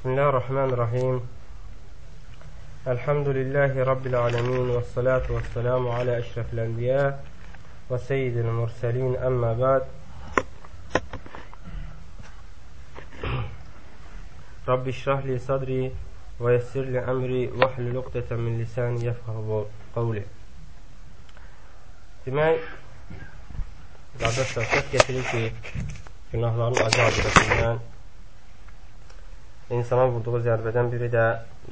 بسم الله الرحمن الرحيم. الحمد لله رب العالمين والصلاة والسلام على أشرف الأنبياء وسيد المرسلين أما بعد. رب اشرح لي صدري ويسر لي أمري واحلل عقدة من lisani yefqahu qavli. Demək, qardaşlar, söz getirir ki, günahların acı adiləsindən insana vurduğu zərbədən biri də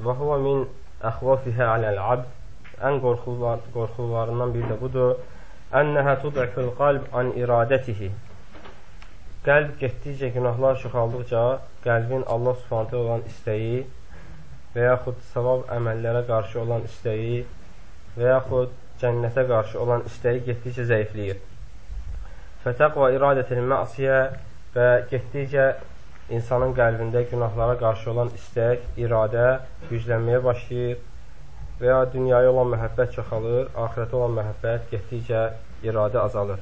və huvə min əxvafihə aləl-abd ən qorxular, qorxularından biri də budur. Ənəhə tud'iful qalb an iradətihi Qəlb getdikcə, günahlar çoxaldıqca qəlbin Allah subhanətə olan istəyi və yaxud savab əməllərə qarşı olan istəyi və yaxud cənnətə qarşı olan istəyi getdikcə zəifləyir. Fətəqva iradətil məsiyə və getdikcə insanın qəlbində günahlara qarşı olan istək, iradə güclənməyə başlayır və ya dünyaya olan məhəbbət çoxalır, axirətə olan məhəbbət getdikcə iradə azalır.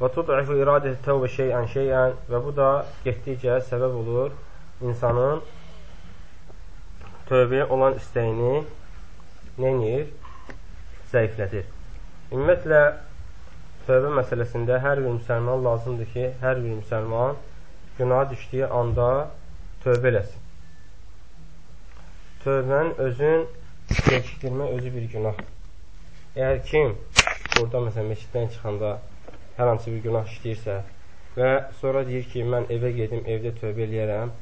Və tud'ifu iradəti təvbə şeyən şeyən və bu da getdikcə səbəb olur insanın tövbəyə olan istəyini neyir? Zəiflədir. Ümumiyyətlə, tövbə məsələsində hər bir müsəlman lazımdır ki, hər bir müsəlman günaha düşdüyü anda tövbə eləsin. Tövbənin özün çəkdirmə özü bir günah. Əgər kim burada məsələn meçiddən çıxanda hər hansı bir günah işləyirsə və sonra deyir ki, mən evə gedim, evdə tövbə eləyərəm,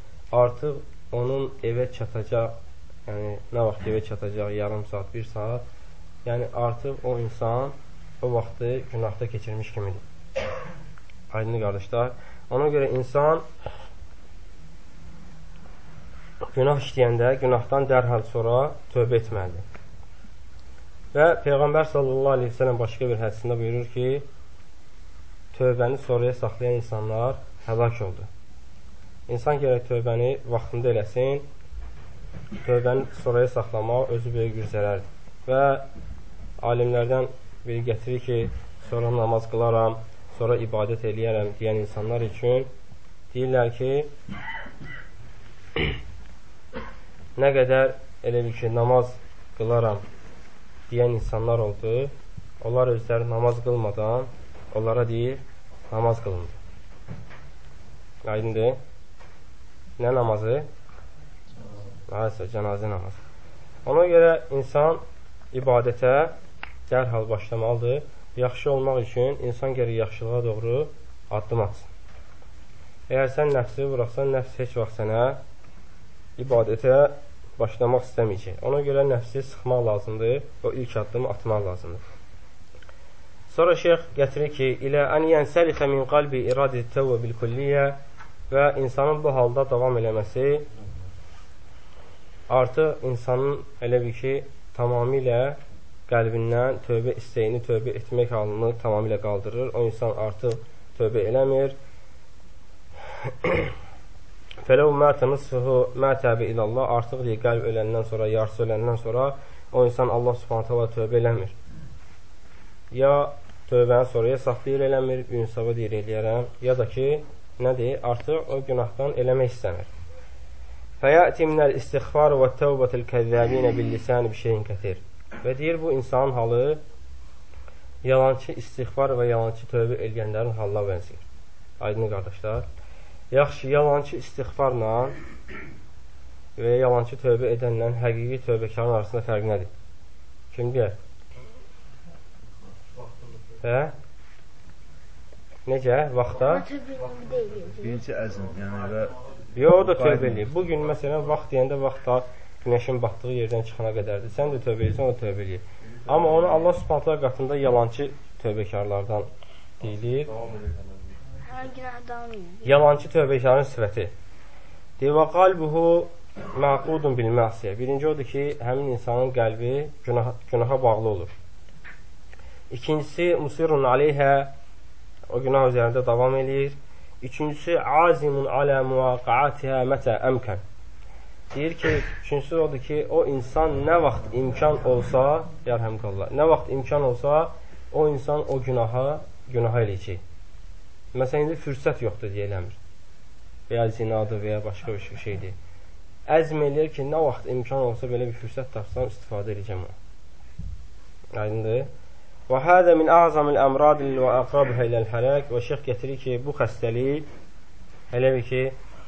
artıq onun evə çatacaq, yəni nə vaxt evə çatacaq, yarım saat, bir saat, yəni artıq o insan o vaxtı günahda keçirmiş kimidir. Aydın qardaşlar. Ona görə insan günah işləyəndə günahdan dərhal sonra tövbə etməlidir. Və Peyğəmbər sallallahu aleyhi ve sellem başqa bir hədisində buyurur ki, tövbəni sonraya saxlayan insanlar həlak oldu. İnsan gərək tövbəni vaxtında eləsin, tövbəni sonraya saxlamaq özü böyük bir zərərdir. Və alimlərdən biri gətirir ki, sonra namaz qılaram, sonra ibadət eləyərəm deyən insanlar üçün deyirlər ki, nə qədər elə bir ki, namaz qılaram deyən insanlar oldu, onlar özləri namaz qılmadan onlara deyir, namaz qılındı. Aydındır. Nə namazı? Hayırsa, cənazə namazı. Ona görə insan ibadətə dərhal başlamalıdır yaxşı olmaq üçün insan gərək yaxşılığa doğru addım atsın. Əgər sən nəfsi buraxsan, nəfs heç vaxt sənə ibadətə başlamaq istəməyəcək. Ona görə nəfsi sıxmaq lazımdır, o ilk addımı atmaq lazımdır. Sonra şeyx gətirir ki, ilə ən yənsəlifə min qalbi iradət təvvə bil kulliyyə və insanın bu halda davam eləməsi artıq insanın elə bir ki, tamamilə qəlbindən tövbə istəyini tövbə etmək halını tamamilə qaldırır. O insan artıq tövbə eləmir. Fələv mətə nısfıhu mətəbi ilallah artıq qəlb öləndən sonra, yarısı öləndən sonra o insan Allah subhanətə Allah tövbə eləmir. Ya tövbəni sonraya saxlayır eləmir, gün sabah deyir eləyərəm, ya da ki, nədir, artıq o günahdan eləmək istəmir. Fəyəti minəl istighfar və təvbətil kəzzəbinə bil-lisani bir şeyin kətir. Və deyir, bu insanın halı yalançı istighfar və yalançı tövbə eləyənlərin halına bənzəyir. Aydın qardaşlar. Yaxşı, yalançı istighfarla və yalançı tövbə edənlə həqiqi tövbəkarın arasında fərq nədir? Kim deyər? Hə? Necə? Vaxta? Birinci əzm, yəni və Yox, o da tövbə eləyir. Bugün məsələn vaxt deyəndə vaxtda günəşin batdığı yerdən çıxana qədərdir. Sən də tövbə edirsən, o tövbə edir. Amma onu Allah Subhanahu qatında yalançı tövbəkarlardan deyilir. Yalançı tövbəkarın sifəti. Deyir, qalbuhu məqudun bil məsiyə. Birinci odur ki, həmin insanın qəlbi günah, günaha bağlı olur. İkincisi, musirun aleyhə, o günah üzərində davam eləyir. Üçüncüsü, azimun alə muvaqaatihə mətə əmkən. Deyir ki, üçüncüsü odur ki, o insan nə vaxt imkan olsa, yarhəmqallah, nə vaxt imkan olsa, o insan o günaha, günaha eləyəcək. Məsələn, indi fürsət yoxdur deyə eləmir. Və ya zinadır və ya başqa bir şeydir. əzm eləyir ki, nə vaxt imkan olsa belə bir fürsət tapsam, istifadə edəcəm ona. Aydındır? Və hədə min əzamil əmradil və əqrabihə iləl hələk və şeyx gətirir ki, bu xəstəlik elə bir ki,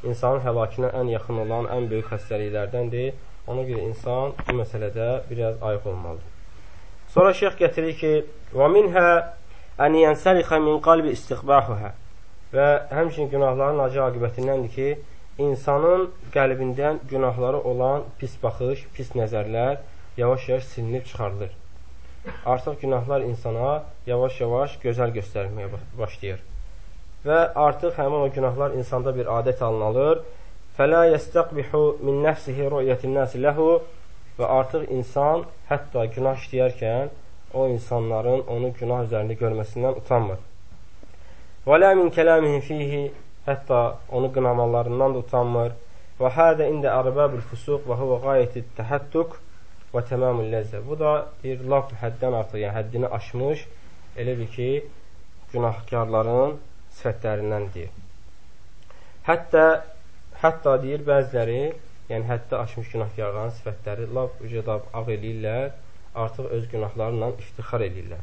insanın həlakına ən yaxın olan ən böyük xəstəliklərdəndir. Ona görə insan bu məsələdə biraz ayıq olmalıdır. Sonra şeyx gətirir ki, və minhə ən yənsəlixə min qalbi istiqbahuhə və həmçinin günahların acı aqibətindəndir ki, insanın qəlbindən günahları olan pis baxış, pis nəzərlər yavaş-yavaş silinib çıxarılır. Artıq günahlar insana yavaş-yavaş gözəl göstərməyə başlayır. Və artıq həmin o günahlar insanda bir adət alınır. Fələ yəstəqbihu min nəfsihi rü'yətin nəsi ləhu və artıq insan hətta günah işləyərkən o insanların onu günah üzərində görməsindən utanmır. Və lə min kələmihi fihi hətta onu qınamalarından da utanmır. Və hədə ində ərbəbül fusuq və huvə qayəti təhəddük və təmamül ləzzə. Bu da deyir, laf həddən artıq, yəni həddini aşmış, elə bir ki, günahkarların sifətlərindən deyir. Hətta, hətta deyir, bəziləri, yəni həddə aşmış günahkarların sifətləri laf ucadab ağ eləyirlər artıq öz günahlarla iftixar edirlər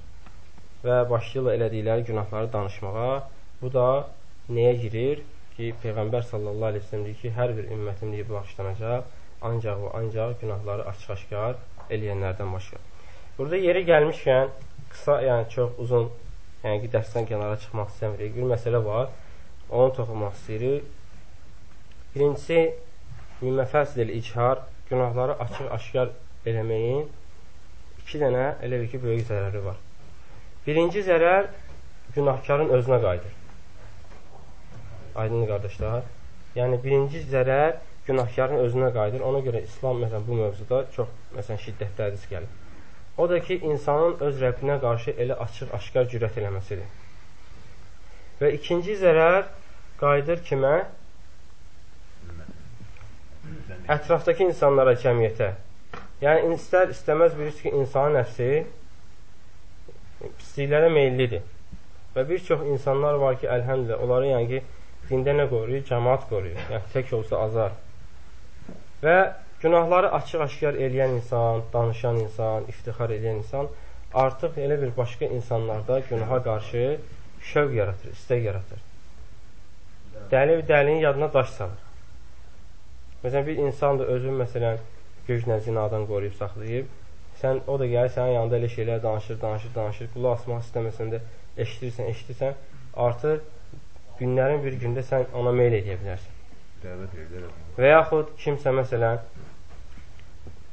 və başlayırlar elədikləri günahları danışmağa. Bu da nəyə girir? Ki, Peyğəmbər sallallahu aleyhi ve sellem deyir ki, hər bir ümmətim deyir bağışlanacaq, ancaq və ancaq günahları açıq-aşkar eləyənlərdən başqa. Burada yeri gəlmişkən, qısa, yəni çox uzun, yəni ki, dərsdən kənara çıxmaq istəmirik. Bir məsələ var, onu toxunmaq istəyirik. Birincisi, müməfəsil icihar, günahları açıq-aşkar eləməyin iki dənə elə bir ki, böyük zərəri var. Birinci zərər günahkarın özünə qayıdır. Aydın qardaşlar. Yəni, birinci zərər günahkarın özünə qayıdır. Ona görə İslam, məsələn, bu mövzuda çox, məsələn, şiddətli hədis gəlir. O da ki, insanın öz Rəbbinə qarşı elə açıq-aşkar cürət eləməsidir. Və ikinci zərər qayıdır kimə? Ətrafdakı insanlara, cəmiyyətə. Yəni, istər istəməz bilirsiniz ki, insanın nəfsi pisliklərə meyillidir. Və bir çox insanlar var ki, əlhəmdə, onları yəni ki, dində nə qoruyur? Cəmaat qoruyur. Yəni, tək olsa azar. Və günahları açıq-aşkar eləyən insan, danışan insan, iftixar eləyən insan artıq elə bir başqa insanlarda günaha qarşı şövq yaratır, istək yaratır. Dəli dəlinin yadına daş salır. Məsələn, bir insan da özü, məsələn, güclə zinadan qoruyub saxlayıb. Sən o da gəlir sənin yanında elə şeylər danışır, danışır, danışır. Qulaq asmaq istəməsən də eşidirsən, eşidirsən. Artıq günlərin bir gündə sən ona meyl edə bilərsən. Dəvət edir. Və yaxud kimsə məsələn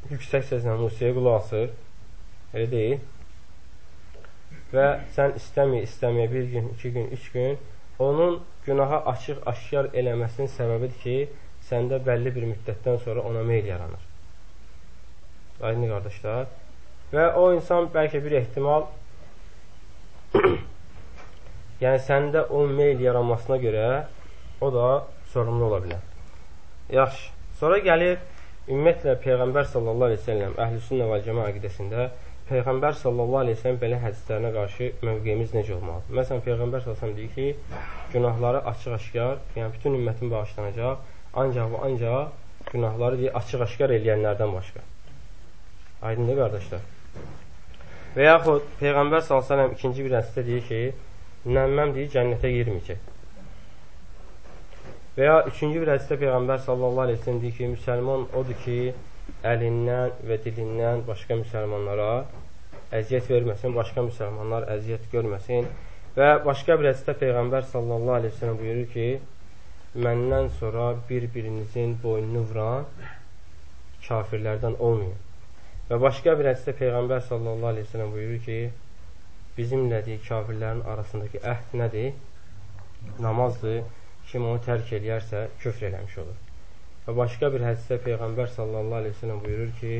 yüksək səslə musiqiyə qulaq asır. Elə deyil. Və sən istəmir, istəməyə bir gün, iki gün, üç gün onun günaha açıq, aşkar eləməsinin səbəbidir ki, səndə bəlli bir müddətdən sonra ona meyl yaranır. Aydın qardaşlar. Və o insan bəlkə bir ehtimal yəni səndə o meyl yaranmasına görə o da sorumlu ola bilər. Yaxşı. Sonra gəlir ümumiyyətlə Peyğəmbər sallallahu əleyhi və səlləm əhlüsünnə və cəmaa aqidəsində Peyğəmbər sallallahu əleyhi və səlləm belə hədislərinə qarşı mövqeyimiz necə olmalıdır? Məsələn, Peyğəmbər sallallahu əleyhi deyir ki, günahları açıq-aşkar, yəni bütün ümmətin bağışlanacaq, ancaq və ancaq günahları deyir açıq-aşkar eləyənlərdən başqa. Aydındır qardaşlar. Və yaxud Peyğəmbər s.ə.v ikinci bir hədisdə deyir ki, nəmməm deyir, cənnətə girməyəcək. Və ya üçüncü bir hədisdə Peyğəmbər s.ə.v deyir ki, müsəlman odur ki, əlindən və dilindən başqa müsəlmanlara əziyyət verməsin, başqa müsəlmanlar əziyyət görməsin. Və başqa bir hədisdə Peyğəmbər sallallahu aleyhi ve sellem buyurur ki, məndən sonra bir-birinizin boynunu vuran kafirlərdən olmayın. Və başqa bir hədisdə Peyğəmbər sallallahu aleyhi ve sellem buyurur ki, bizimlə deyir, kafirlərin arasındakı əhd nədir? Namazdır. Kim onu tərk eləyərsə, küfr eləmiş olur. Və başqa bir hədisdə Peyğəmbər sallallahu aleyhi ve sellem buyurur ki,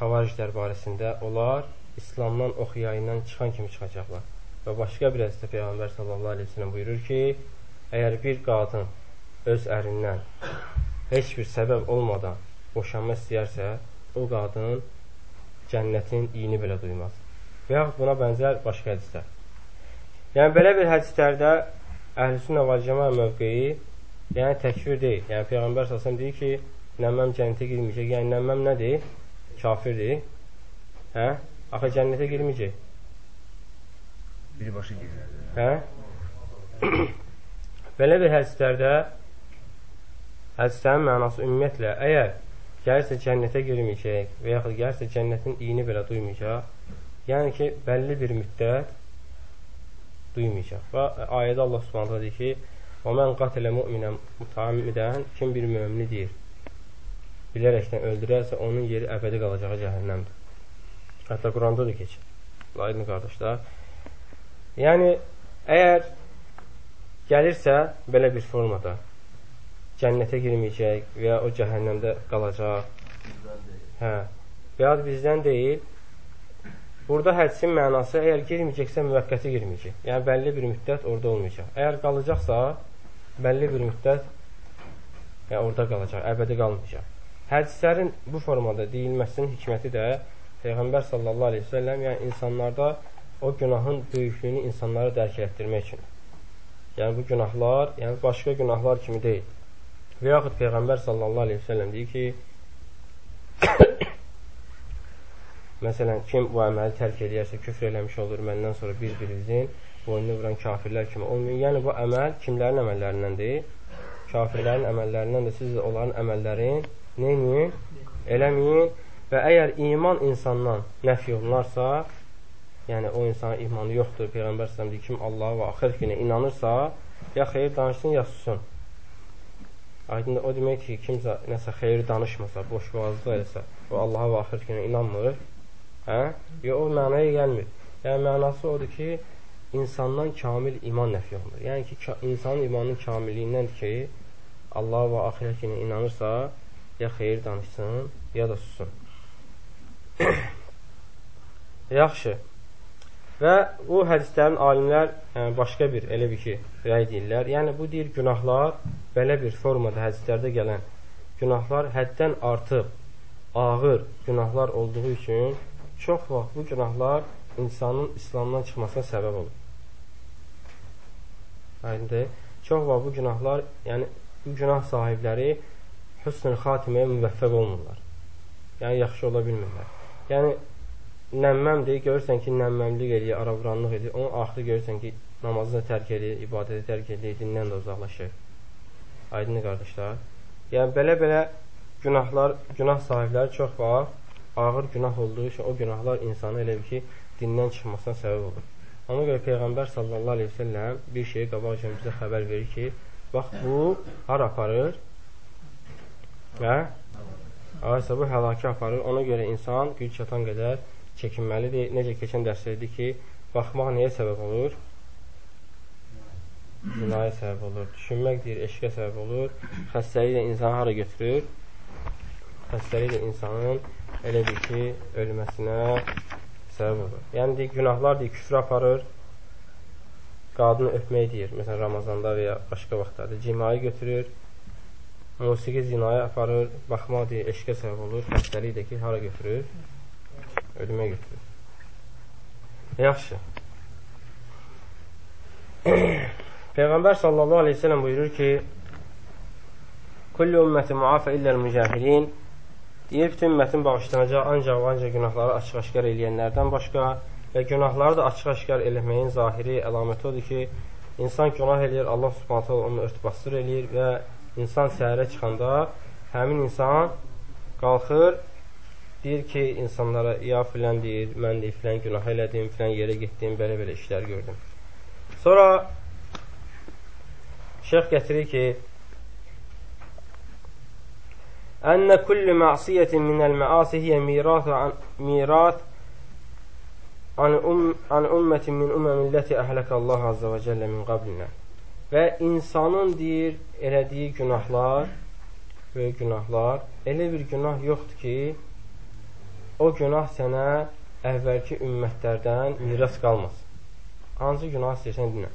xavariclər barəsində onlar İslamdan ox yayından çıxan kimi çıxacaqlar. Və başqa bir hədisdə Peyğəmbər sallallahu aleyhi ve sellem buyurur ki, əgər bir qadın öz ərindən heç bir səbəb olmadan boşanma istəyərsə, o qadın cənnətin iyini belə duymaz. Və yaxud buna bənzər başqa hədislər. Yəni, belə bir hədislərdə əhl-i sünnə və cəmə mövqeyi yəni təkfir deyil. Yəni, Peyğəmbər səsəm deyir ki, Nəmməm cənnətə girməyəcək. Yəni nəmməm nədir? Kafirdir. Hə? Axı cənnətə girməyəcək. Birbaşa girir. Hə? Belə bir hədislərdə hədislərin mənası ümumiyyətlə əgər gəlirsə cənnətə girməyəcək və yaxud gəlirsə cənnətin iyini belə duymayacaq, yəni ki, bəlli bir müddət duymayacaq. Və ayədə Allah Subhanahu deyir ki: "Və men qatələ mu'minən mutamidən" kim bir mömini deyir, bilərəkdən öldürərsə, onun yeri əbədi qalacağı cəhənnəmdir. Hətta Quranda da keçir. Aydın qardaşlar. Yəni əgər gəlirsə belə bir formada cənnətə girməyəcək və ya o cəhənnəmdə qalacaq. Hə. Və bizdən deyil, Burada hədisin mənası əgər girməyəcəksə müvəqqəti girməyəcək. Yəni bəlli bir müddət orada olmayacaq. Əgər qalacaqsa, bəlli bir müddət yəni, orada qalacaq, əbədi qalmayacaq. Hədislərin bu formada deyilməsinin hikməti də Peyğəmbər sallallahu əleyhi və səlləm yəni insanlarda o günahın böyüklüyünü insanlara dərk etdirmək üçün. Yəni bu günahlar, yəni başqa günahlar kimi deyil. Və yaxud Peyğəmbər sallallahu əleyhi və səlləm deyir ki, Məsələn, kim bu əməli tərk edərsə, küfr eləmiş olur, məndən sonra bir-birinizin boynunu vuran kafirlər kimi olmayın. Yəni, bu əməl kimlərin əməllərindəndir? Kafirlərin əməllərindən də siz onların əməllərin neyinin? Eləməyin və əgər iman insandan nəfi olunarsa, yəni o insana imanı yoxdur, Peyğəmbər sələm deyir, kim Allah və axir günə inanırsa, ya xeyir danışsın, ya susun. Aydın o demək ki, kimsə nəsə xeyir danışmasa, boş boğazlı eləsə, o Allaha və axir günə inanmır, Hə? Yox, o mənaya gəlmir. Yəni, mənası odur ki, insandan kamil iman nəfi olunur. Yəni ki, insanın imanının kamilliyindəndir ki, Allah və axirət günə inanırsa, ya xeyir danışsın, ya da sussun. Yaxşı. Və bu hədislərin alimlər yəni, başqa bir, elə bir ki, rəy deyirlər. Yəni, bu deyir, günahlar belə bir formada hədislərdə gələn günahlar həddən artıq ağır günahlar olduğu üçün çox vaxt bu günahlar insanın İslamdan çıxmasına səbəb olur. Aydındır? Çox vaxt bu günahlar, yəni bu günah sahibləri hüsnül xatiməyə müvəffəq olmurlar. Yəni yaxşı ola bilmirlər. Yəni nəmməmdir, görürsən ki, nəmməmlik edir, aravuranlıq edir. Onun axırı görürsən ki, namazı da tərk edir, ibadəti tərk edir, dindən də uzaqlaşır. Aydın qardaşlar. Yəni belə-belə günahlar, günah sahibləri çox vaxt ağır günah olduğu üçün o günahlar insanı elə ki, dindən çıxmasına səbəb olur. Ona görə Peyğəmbər sallallahu aleyhi ve selləm bir şeyi qabaqca bizə xəbər verir ki, bax bu har aparır və aysa bu həlakə aparır. Ona görə insan güc çatan qədər çəkinməlidir. Necə keçən dərsdə ki, baxmaq nəyə səbəb olur? Zinaya səbəb olur. Düşünmək deyir, eşqə səbəb olur. Xəstəlik də insanı hara götürür? Xəstəlik də insanın elə bil ki, ölməsinə səbəb olur. Yəni, deyir, günahlar deyir, küfrə aparır, qadını öpmək deyir, məsələn, Ramazanda və ya başqa vaxtlarda cimai götürür, musiqi zinaya aparır, baxmaq deyir, eşqə səbəb olur, xəstəlik də ki, hara götürür? Ölümə götürür. Yaxşı. Peyğəmbər sallallahu aleyhi ve sellem buyurur ki, Kullu ümməti muafə illəl mücahilin Deyir, bütün ümmətin bağışlanacaq ancaq ancaq günahları açıq-aşkar eləyənlərdən başqa və günahları da açıq-aşkar eləməyin zahiri əlaməti odur ki, insan günah eləyir, Allah subhanətə onu örtbasdır eləyir və insan səhərə çıxanda həmin insan qalxır, deyir ki, insanlara, ya filan deyir, mən deyir, filan günah elədim, filan yerə getdim, belə-belə işlər gördüm. Sonra şeyx gətirir ki, Ənə kullu məsiyyətin minəl məasi hiyə mirat mirat an, um, an ümmətin min ümməmilləti əhləkəllahu azza və cəllə min qablinə. Və insanın deyir, elədiyi günahlar, böyük günahlar, elə bir günah yoxdur ki, o günah sənə əvvəlki ümmətlərdən miras qalmaz. Hansı günah istəyirsən dinə.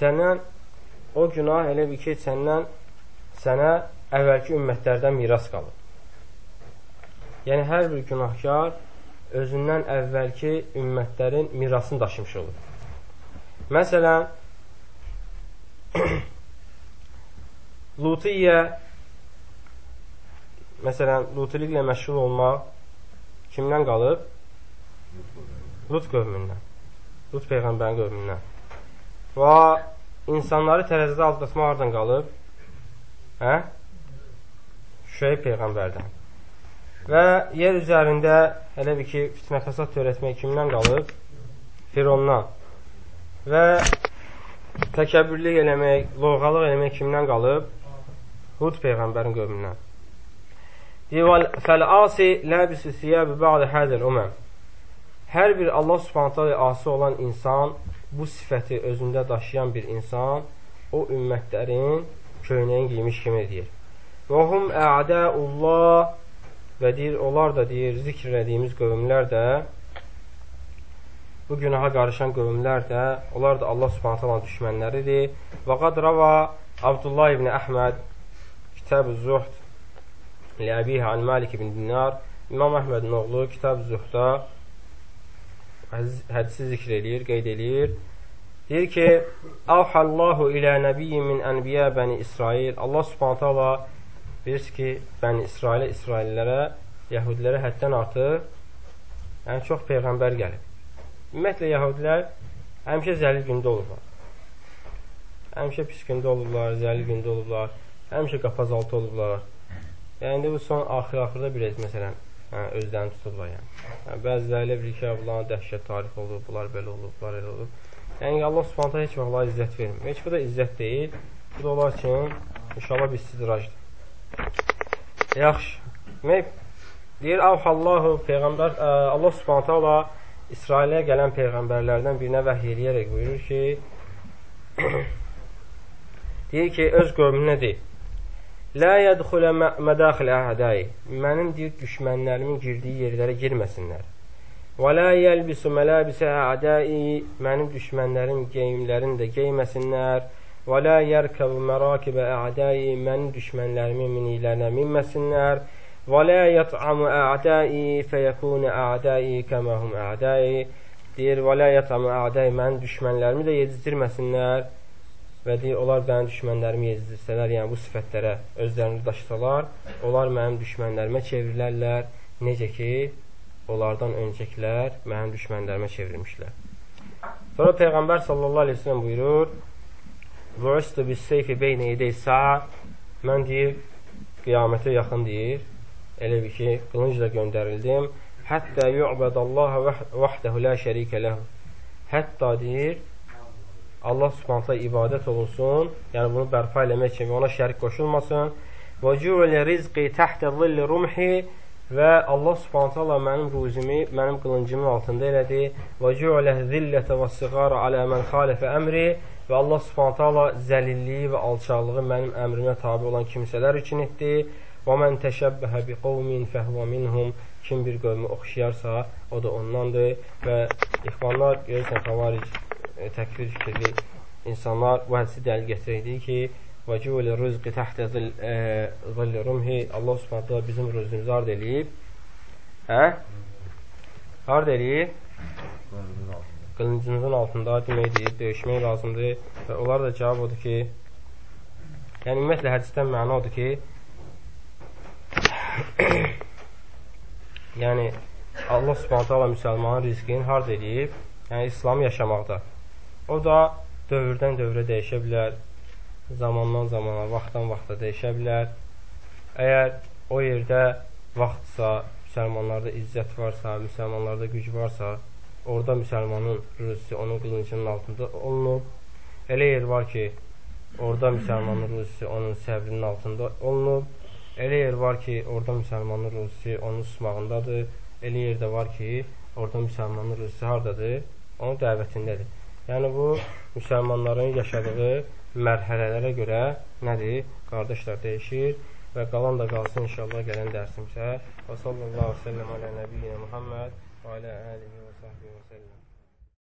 Səndən o günah elə bir ki, səndən sənə əvvəlki ümmətlərdən miras qalır. Yəni, hər bir günahkar özündən əvvəlki ümmətlərin mirasını daşımış olur. Məsələn, Lutiyyə məsələn, lutiliklə məşğul olmaq kimdən qalıb? Lut qövmündən. Lut peyğəmbərin qövmündən. Və insanları tərəzidə aldatmaq hardan qalıb? Hə? Şüeyb peyğəmbərdən. Və yer üzərində elə bir ki, fitnə fəsad törətmək kimdən qalıb? Firondan. Və təkəbbürlük eləmək, lovğalıq eləmək kimdən qalıb? Hud peyğəmbərin qövmündən. Deyir, fəl-asi ləbisü siyəbi bə'də hədəl uməm. Hər bir Allah subhanətə asi olan insan, bu sifəti özündə daşıyan bir insan, o ümmətlərin köynəyin giymiş kimi deyir. Və hum ə'dəullah və deyir, onlar da deyir, zikr ediyimiz qövmlər də bu günaha qarışan qövmlər də, onlar da Allah subhanətə olan düşmənləridir. Və qad rava Abdullah ibn Əhməd Kitab-ı Zuhd Ləbihə an Malik ibn Dinar İmam Əhmədin oğlu Kitab-ı Zuhdda hədisi zikr eləyir, qeyd eləyir. Deyir ki, Avhallahu ilə nəbiyyin min ənbiyə bəni İsrail. Allah subhanətə Allah bilirsiniz ki, bəni İsrailə, İsraillərə, Yahudilərə həddən artıq yəni çox peyğəmbər gəlib. Ümumiyyətlə, Yahudilər həmişə zəlil gündə olurlar. Həmişə pis gündə olurlar, zəlil gündə olurlar, həmişə qapazaltı olurlar. Yəni, bu son axır-axırda bir məsələn, hə, özlərini tutublar. Yəni. Yəni, bəziləri elə bilir ki, bunların dəhşət tarix olub, bunlar belə olub, bunlar elə olub. Yəni, Allah subhanətə heç vaxt izzət vermir. Heç bu da izzət deyil. Bu da onlar üçün inşallah bir sidrajdır. Yaxşı. Demək, deyir, Avhallahu Peyğəmbər, ə, Allah subhanətə Allah İsrailə gələn peyğəmbərlərdən birinə vəhiy eləyərək buyurur ki, deyir ki, öz qövmünə deyir, Lə yədxulə mədaxil əhədəyi Mənim deyir, düşmənlərimin girdiyi yerlərə girməsinlər. Və lə yəlbisu mələbisə ədəi Mənim düşmənlərim geyimlərini də geyməsinlər. Və la yərkəbu mərakibə ədəi mənim düşmənlərimin miniklərinə minməsinlər. Və la yət'amu ədəi fəyəkunu ədəi kəməhum ədəi deyir, və la yət'amu ədəi mənim düşmənlərimi də yedizdirməsinlər və deyir, onlar mənim düşmənlərimi yedizdirsələr, yəni bu sifətlərə özlərini daşısalar, onlar mənim düşmənlərimə çevrilərlər, necə ki, onlardan öncəkilər mənim düşmənlərimə çevrilmişlər. Sonra Peyğəmbər sallallahu aleyhi ve sellem buyurur, Bu'istu bis seyfi beynə yedey sa'a Mən deyir, qiyamətə yaxın deyir. Elə bir ki, qılıncla göndərildim. Hətta yu'bədəllaha vəhdəhu la şərikə ləhu. Hətta deyir, Allah subhanətlə ibadət olunsun, yəni bunu bərpa eləmək kimi ona şərik qoşulmasın. Və cü'lə rizqi təhtə zilli rumhi və Allah subhanətlə mənim ruzimi, mənim qılıncımın altında elədi. Və cü'lə zillətə və siqara alə mən xalifə əmri Və Allah subhanətə Allah zəlilliyi və alçaqlığı mənim əmrimə tabi olan kimsələr üçün etdi. Və mən təşəbbəhə bi qovmin fəhvə minhum kim bir qövmü oxşayarsa, o da ondandır. Və ixvanlar, görürsən, xavaric, e, təkvir fikirli insanlar bu hədisi dəl gətirəkdir ki, və cüvəli rızqi təhtə zilli rumhi Allah subhanətə bizim rızqımızı ard eləyib. Hə? Ard eləyib? Qılıncınızın altında deməkdir, döyüşmək lazımdır və onlar da cavab odur ki, yəni ümumiyyətlə hədisdən məna odur ki, yəni Allah subhanətə Allah müsəlmanın rizqini hard edib, yəni İslamı yaşamaqda. O da dövrdən dövrə dəyişə bilər, zamandan zamana, vaxtdan vaxta dəyişə bilər. Əgər o yerdə vaxtsa, müsəlmanlarda izzət varsa, müsəlmanlarda güc varsa, orada müsəlmanın ruzisi onun qılıncının altında olunub. Elə yer var ki, orada müsəlmanın ruzisi onun səbrinin altında olunub. Elə yer var ki, orada müsəlmanın ruzisi onun susmağındadır. Elə yerdə var ki, orada müsəlmanın ruzisi hardadır? Onun dəvətindədir. Yəni bu müsəlmanların yaşadığı mərhələlərə görə nədir? Qardaşlar dəyişir və qalan da qalsın inşallah gələn dərsimizə. Və sallallahu aleyhi və səlləm alə nəbiyyinə Muhammed və alə əlihi və sahbihi və səlləm.